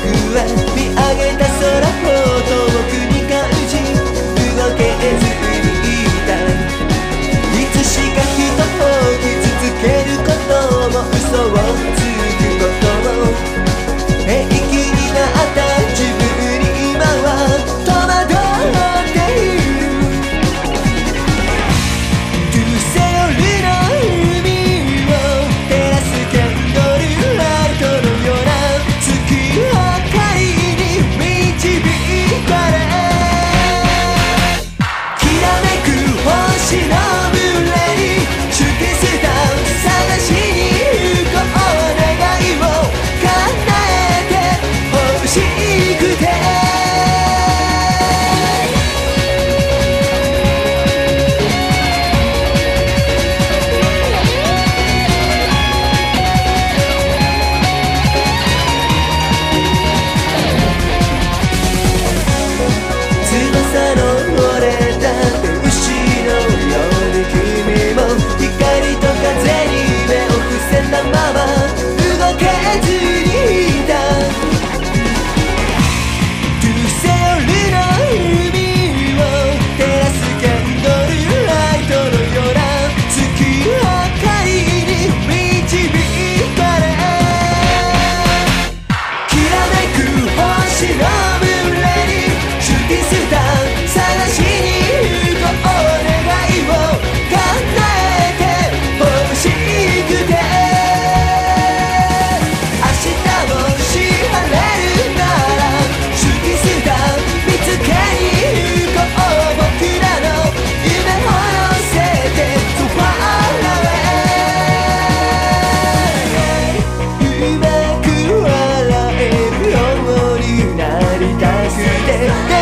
Good. yeah, yeah.